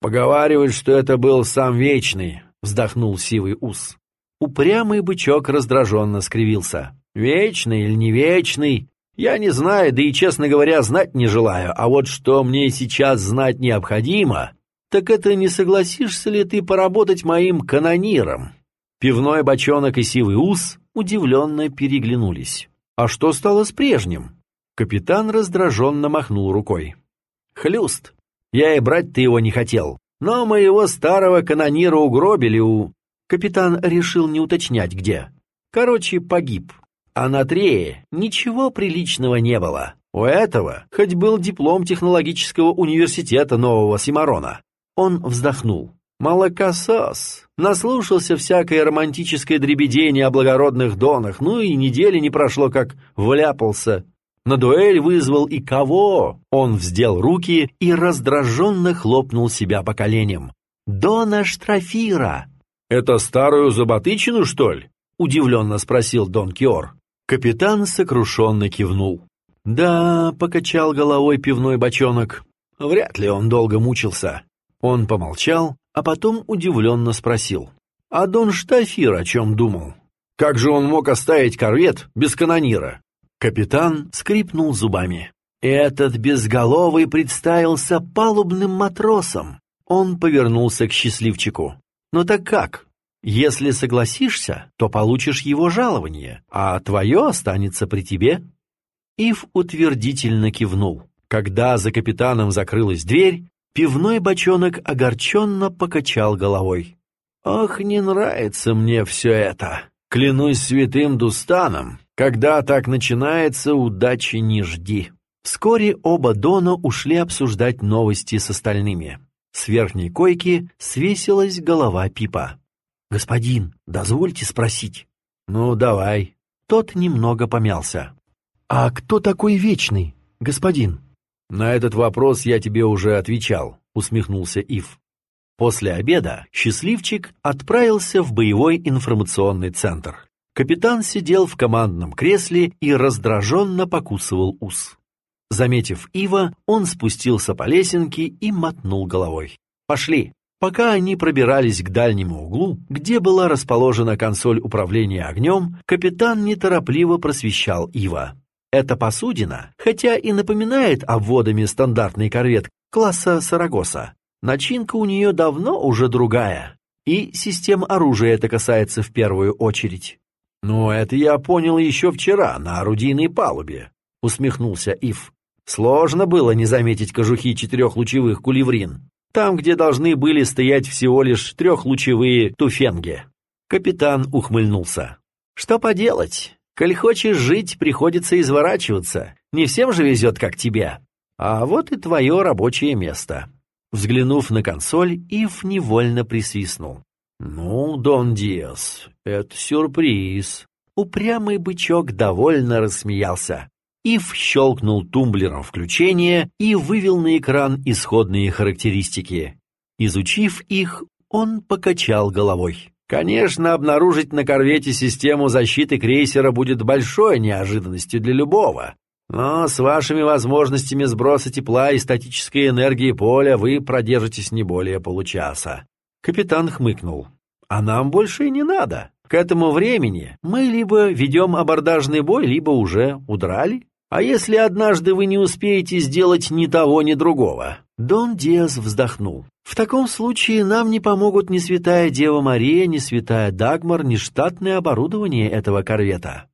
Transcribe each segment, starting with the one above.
Поговаривают, что это был сам Вечный, вздохнул сивый ус. Упрямый бычок раздраженно скривился. Вечный или не вечный, я не знаю, да и, честно говоря, знать не желаю. А вот что мне сейчас знать необходимо, так это не согласишься ли ты поработать моим канониром? Пивной бочонок и сивый ус удивленно переглянулись. А что стало с прежним? Капитан раздраженно махнул рукой. Хлюст. Я и брать-то его не хотел. Но моего старого канонира угробили у... Капитан решил не уточнять, где. Короче, погиб. А на Трее ничего приличного не было. У этого хоть был диплом технологического университета Нового Симарона. Он вздохнул. Молокосос. Наслушался всякой романтической дребедени о благородных донах, ну и недели не прошло, как вляпался. На дуэль вызвал и кого? Он вздел руки и раздраженно хлопнул себя по коленям. Дона Штрафира. «Это старую заботычину, что ли?» — удивленно спросил Дон Киор. Капитан сокрушенно кивнул. «Да», — покачал головой пивной бочонок, — «вряд ли он долго мучился». Он помолчал, а потом удивленно спросил. «А Дон Штафир о чем думал? Как же он мог оставить корвет без канонира?» Капитан скрипнул зубами. «Этот безголовый представился палубным матросом». Он повернулся к счастливчику. «Ну так как? Если согласишься, то получишь его жалование, а твое останется при тебе». Ив утвердительно кивнул. Когда за капитаном закрылась дверь, Пивной бочонок огорченно покачал головой. «Ох, не нравится мне все это. Клянусь святым Дустаном, когда так начинается, удачи не жди». Вскоре оба Дона ушли обсуждать новости с остальными. С верхней койки свесилась голова Пипа. «Господин, дозвольте спросить». «Ну, давай». Тот немного помялся. «А кто такой Вечный, господин?» «На этот вопрос я тебе уже отвечал», — усмехнулся Ив. После обеда счастливчик отправился в боевой информационный центр. Капитан сидел в командном кресле и раздраженно покусывал ус. Заметив Ива, он спустился по лесенке и мотнул головой. «Пошли!» Пока они пробирались к дальнему углу, где была расположена консоль управления огнем, капитан неторопливо просвещал Ива. Эта посудина, хотя и напоминает обводами стандартный корвет класса Сарагоса, начинка у нее давно уже другая, и систем оружия это касается в первую очередь. «Ну, это я понял еще вчера на орудийной палубе», — усмехнулся Ив. «Сложно было не заметить кожухи четырехлучевых кулеврин, там, где должны были стоять всего лишь трехлучевые туфенги». Капитан ухмыльнулся. «Что поделать? Коль хочешь жить, приходится изворачиваться. Не всем же везет, как тебе. А вот и твое рабочее место». Взглянув на консоль, Ив невольно присвистнул. «Ну, Дон Диас, это сюрприз». Упрямый бычок довольно рассмеялся. Ив щелкнул тумблером включения и вывел на экран исходные характеристики. Изучив их, он покачал головой. Конечно, обнаружить на корвете систему защиты крейсера будет большой неожиданностью для любого. Но с вашими возможностями сброса тепла и статической энергии поля вы продержитесь не более получаса. Капитан хмыкнул. А нам больше и не надо. К этому времени мы либо ведем абордажный бой, либо уже удрали. А если однажды вы не успеете сделать ни того, ни другого? Дон Диас вздохнул. В таком случае нам не помогут ни святая Дева Мария, ни святая Дагмар, ни штатное оборудование этого корвета.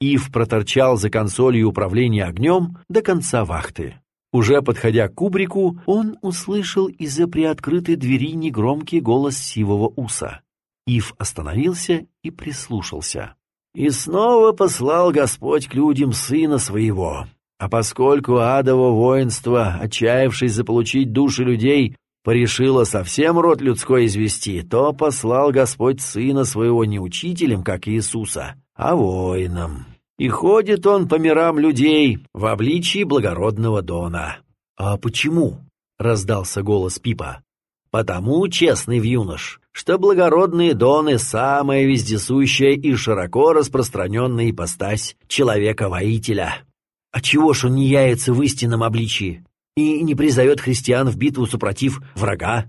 Ив проторчал за консолью управления огнем до конца вахты. Уже подходя к кубрику, он услышал из-за приоткрытой двери негромкий голос сивого уса. Ив остановился и прислушался. «И снова послал Господь к людям сына своего. А поскольку адово воинство, отчаявшись заполучить души людей, порешила совсем род людской извести, то послал Господь Сына Своего не учителем, как Иисуса, а воином. И ходит он по мирам людей в обличии благородного Дона. «А почему?» — раздался голос Пипа. «Потому, честный юнош, что благородные Доны — самая вездесущая и широко распространенная ипостась человека-воителя. А чего ж он не яется в истинном обличии?» и не призовет христиан в битву супротив врага.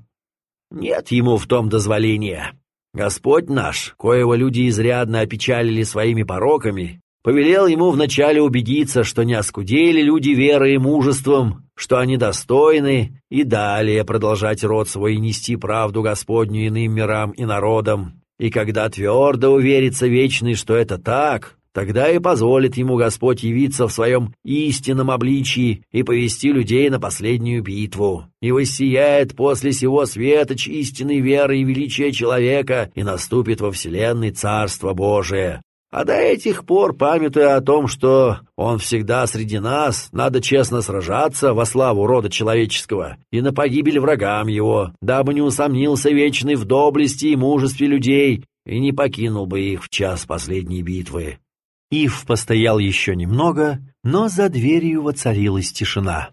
Нет ему в том дозволения. Господь наш, коего люди изрядно опечалили своими пороками, повелел ему вначале убедиться, что не оскудели люди верой и мужеством, что они достойны, и далее продолжать род свой и нести правду Господню иным мирам и народам. И когда твердо уверится Вечный, что это так, тогда и позволит ему Господь явиться в своем истинном обличии и повести людей на последнюю битву. И воссияет после сего светоч истинной веры и величия человека, и наступит во вселенной Царство Божие. А до этих пор, памятуя о том, что он всегда среди нас, надо честно сражаться во славу рода человеческого и на погибель врагам его, дабы не усомнился вечный в доблести и мужестве людей и не покинул бы их в час последней битвы. Ив постоял еще немного, но за дверью воцарилась тишина.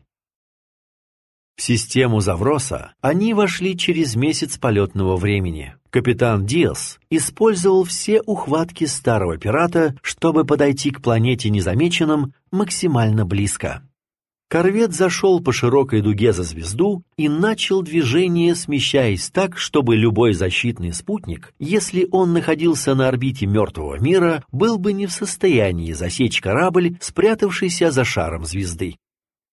В систему Завроса они вошли через месяц полетного времени. Капитан Диас использовал все ухватки старого пирата, чтобы подойти к планете незамеченным максимально близко. Корвет зашел по широкой дуге за звезду и начал движение, смещаясь так, чтобы любой защитный спутник, если он находился на орбите мертвого мира, был бы не в состоянии засечь корабль, спрятавшийся за шаром звезды.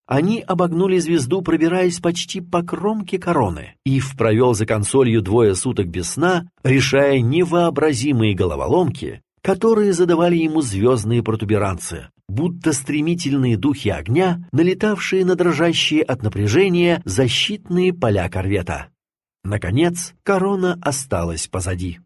Они обогнули звезду, пробираясь почти по кромке короны. Ив провел за консолью двое суток без сна, решая невообразимые головоломки, которые задавали ему звездные протуберанцы, будто стремительные духи огня, налетавшие на дрожащие от напряжения защитные поля корвета. Наконец, корона осталась позади.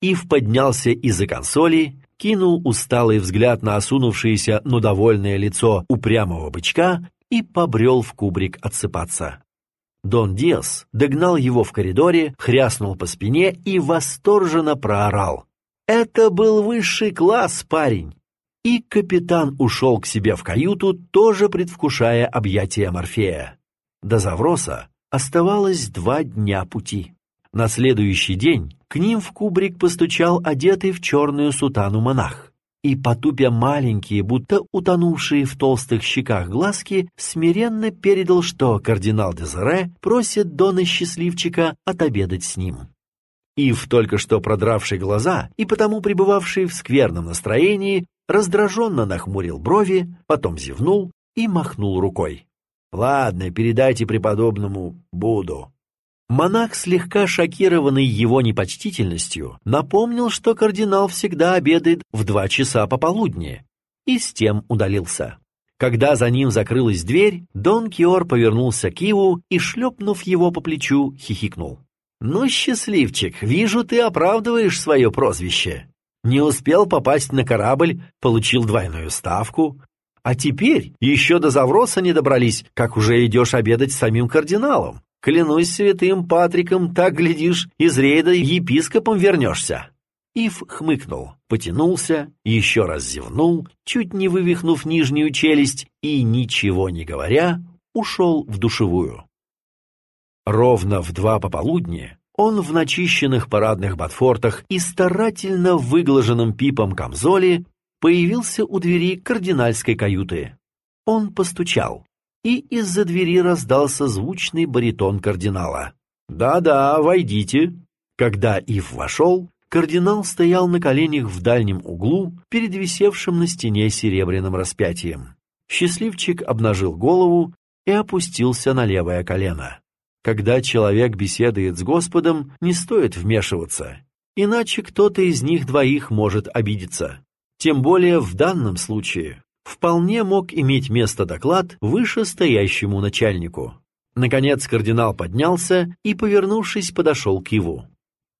Ив поднялся из-за консоли, кинул усталый взгляд на осунувшееся, но довольное лицо упрямого бычка и побрел в кубрик отсыпаться. Дон Диас догнал его в коридоре, хряснул по спине и восторженно проорал. «Это был высший класс, парень!» И капитан ушел к себе в каюту, тоже предвкушая объятия Морфея. До Завроса оставалось два дня пути. На следующий день к ним в кубрик постучал одетый в черную сутану монах. И, потупя маленькие, будто утонувшие в толстых щеках глазки, смиренно передал, что кардинал Дезере просит Дона Счастливчика отобедать с ним. Ив, только что продравший глаза и потому пребывавший в скверном настроении, раздраженно нахмурил брови, потом зевнул и махнул рукой. «Ладно, передайте преподобному Буду». Монах, слегка шокированный его непочтительностью, напомнил, что кардинал всегда обедает в два часа пополудни, и с тем удалился. Когда за ним закрылась дверь, Дон Киор повернулся к Иву и, шлепнув его по плечу, хихикнул. «Ну, счастливчик, вижу, ты оправдываешь свое прозвище. Не успел попасть на корабль, получил двойную ставку. А теперь еще до Завроса не добрались, как уже идешь обедать с самим кардиналом. Клянусь святым Патриком, так, глядишь, из рейда епископом вернешься». Ив хмыкнул, потянулся, еще раз зевнул, чуть не вывихнув нижнюю челюсть и, ничего не говоря, ушел в душевую. Ровно в два пополудни он в начищенных парадных ботфортах и старательно выглаженном пипом камзоле появился у двери кардинальской каюты. Он постучал и из-за двери раздался звучный баритон кардинала. «Да-да, войдите». Когда Ив вошел, кардинал стоял на коленях в дальнем углу перед висевшим на стене серебряным распятием. Счастливчик обнажил голову и опустился на левое колено. Когда человек беседует с Господом, не стоит вмешиваться, иначе кто-то из них двоих может обидеться. Тем более в данном случае вполне мог иметь место доклад вышестоящему начальнику. Наконец кардинал поднялся и, повернувшись, подошел к Иву.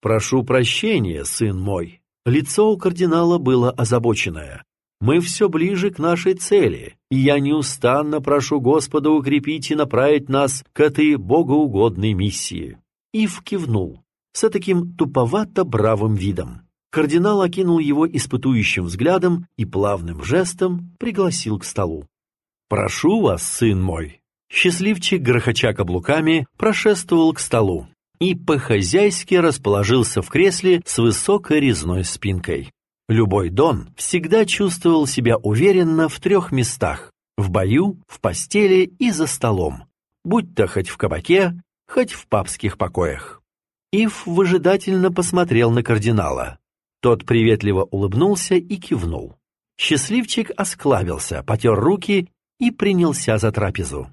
«Прошу прощения, сын мой». Лицо у кардинала было озабоченное. «Мы все ближе к нашей цели, и я неустанно прошу Господа укрепить и направить нас к этой богоугодной миссии». Ив кивнул с таким туповато-бравым видом. Кардинал окинул его испытующим взглядом и плавным жестом пригласил к столу. «Прошу вас, сын мой!» Счастливчик, грохоча каблуками, прошествовал к столу и по-хозяйски расположился в кресле с высокой резной спинкой. Любой Дон всегда чувствовал себя уверенно в трех местах – в бою, в постели и за столом, будь то хоть в кабаке, хоть в папских покоях. Ив выжидательно посмотрел на кардинала. Тот приветливо улыбнулся и кивнул. Счастливчик осклабился, потер руки и принялся за трапезу.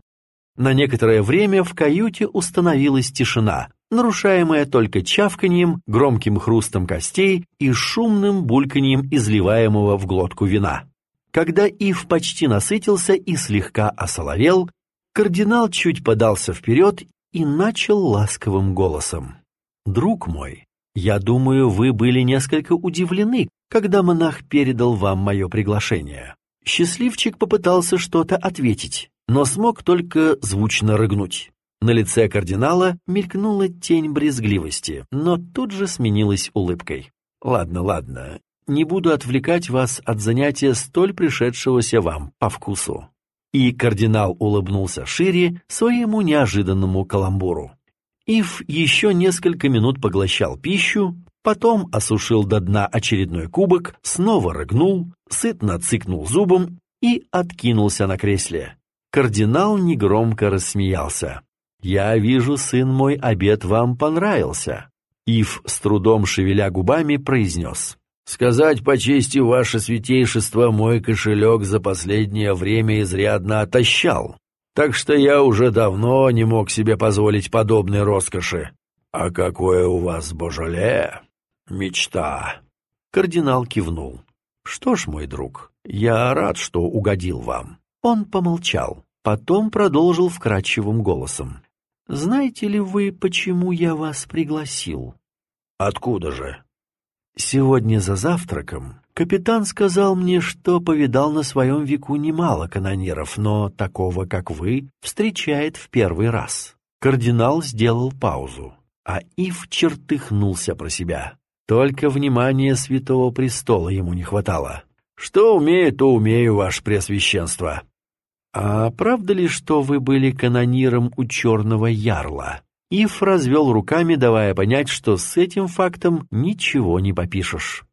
На некоторое время в каюте установилась тишина, нарушаемая только чавканьем, громким хрустом костей и шумным бульканьем изливаемого в глотку вина. Когда Ив почти насытился и слегка осоловел, кардинал чуть подался вперед и начал ласковым голосом. «Друг мой, я думаю, вы были несколько удивлены, когда монах передал вам мое приглашение». Счастливчик попытался что-то ответить, но смог только звучно рыгнуть. На лице кардинала мелькнула тень брезгливости, но тут же сменилась улыбкой. «Ладно, ладно, не буду отвлекать вас от занятия столь пришедшегося вам по вкусу». И кардинал улыбнулся шире своему неожиданному каламбуру. Ив еще несколько минут поглощал пищу, потом осушил до дна очередной кубок, снова рыгнул, сытно цыкнул зубом и откинулся на кресле. Кардинал негромко рассмеялся. «Я вижу, сын мой, обед вам понравился». Ив, с трудом шевеля губами, произнес. «Сказать по чести, ваше святейшество, мой кошелек за последнее время изрядно отощал, так что я уже давно не мог себе позволить подобной роскоши. А какое у вас божоле! Мечта!» Кардинал кивнул. «Что ж, мой друг, я рад, что угодил вам». Он помолчал, потом продолжил вкрадчивым голосом. «Знаете ли вы, почему я вас пригласил?» «Откуда же?» «Сегодня за завтраком капитан сказал мне, что повидал на своем веку немало канониров, но такого, как вы, встречает в первый раз». Кардинал сделал паузу, а Ив чертыхнулся про себя. Только внимания святого престола ему не хватало. «Что умею, то умею, ваше преосвященство». «А правда ли, что вы были канониром у черного ярла?» Ив развел руками, давая понять, что с этим фактом ничего не попишешь.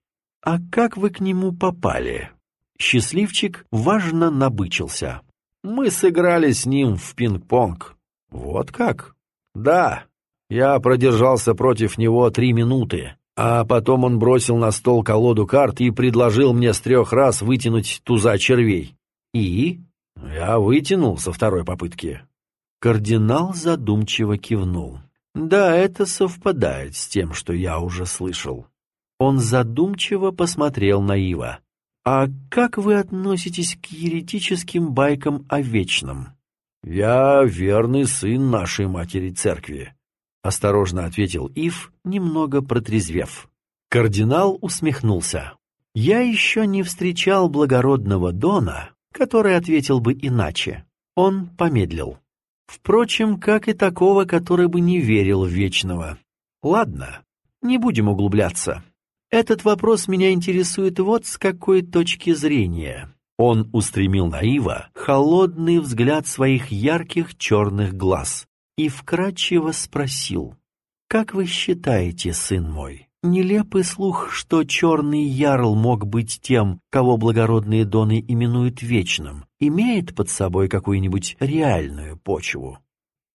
«А как вы к нему попали?» Счастливчик важно набычился. «Мы сыграли с ним в пинг-понг». «Вот как?» «Да, я продержался против него три минуты, а потом он бросил на стол колоду карт и предложил мне с трех раз вытянуть туза червей. И я вытянул со второй попытки. Кардинал задумчиво кивнул. Да, это совпадает с тем, что я уже слышал. Он задумчиво посмотрел на Ива. «А как вы относитесь к еретическим байкам о вечном?» «Я верный сын нашей матери церкви», — осторожно ответил Ив, немного протрезвев. Кардинал усмехнулся. «Я еще не встречал благородного Дона, который ответил бы иначе. Он помедлил. Впрочем, как и такого, который бы не верил в вечного. Ладно, не будем углубляться. Этот вопрос меня интересует вот с какой точки зрения. Он устремил на Ива холодный взгляд своих ярких черных глаз и вкратчиво спросил, «Как вы считаете, сын мой, Нелепый слух, что черный ярл мог быть тем, кого благородные доны именуют вечным, имеет под собой какую-нибудь реальную почву.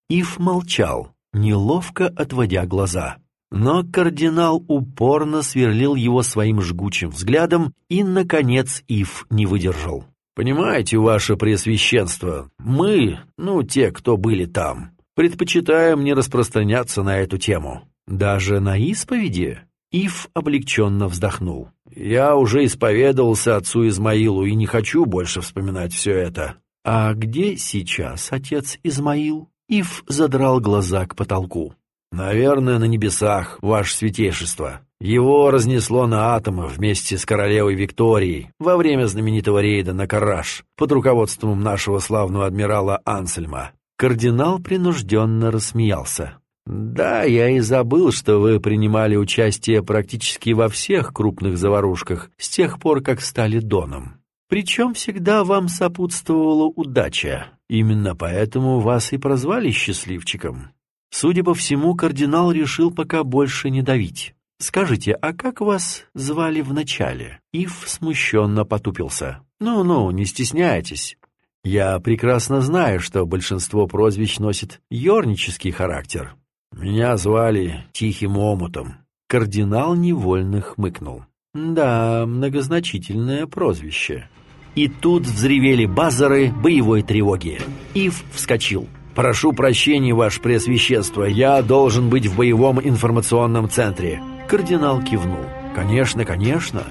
Ив молчал, неловко отводя глаза. Но кардинал упорно сверлил его своим жгучим взглядом, и, наконец, Ив не выдержал. «Понимаете, ваше преосвященство, мы, ну, те, кто были там, предпочитаем не распространяться на эту тему. Даже на исповеди?» Ив облегченно вздохнул. «Я уже исповедовался отцу Измаилу и не хочу больше вспоминать все это». «А где сейчас отец Измаил?» Ив задрал глаза к потолку. «Наверное, на небесах, ваше святейшество. Его разнесло на атомы вместе с королевой Викторией во время знаменитого рейда на Караш под руководством нашего славного адмирала Ансельма». Кардинал принужденно рассмеялся. «Да, я и забыл, что вы принимали участие практически во всех крупных заварушках с тех пор, как стали Доном. Причем всегда вам сопутствовала удача. Именно поэтому вас и прозвали счастливчиком. Судя по всему, кардинал решил пока больше не давить. Скажите, а как вас звали вначале?» Ив смущенно потупился. «Ну-ну, не стесняйтесь. Я прекрасно знаю, что большинство прозвищ носит ёрнический характер. Меня звали Тихим Омутом. Кардинал невольно хмыкнул. Да, многозначительное прозвище. И тут взревели базары боевой тревоги. Ив вскочил. «Прошу прощения, ваше Преосвященство, я должен быть в боевом информационном центре». Кардинал кивнул. «Конечно, конечно».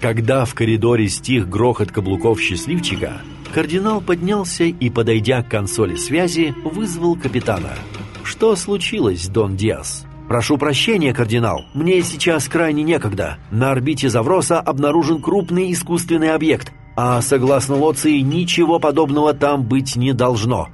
Когда в коридоре стих грохот каблуков счастливчика, кардинал поднялся и, подойдя к консоли связи, вызвал капитана. «Что случилось, Дон Диас?» «Прошу прощения, кардинал, мне сейчас крайне некогда. На орбите Завроса обнаружен крупный искусственный объект, а согласно Лоции ничего подобного там быть не должно».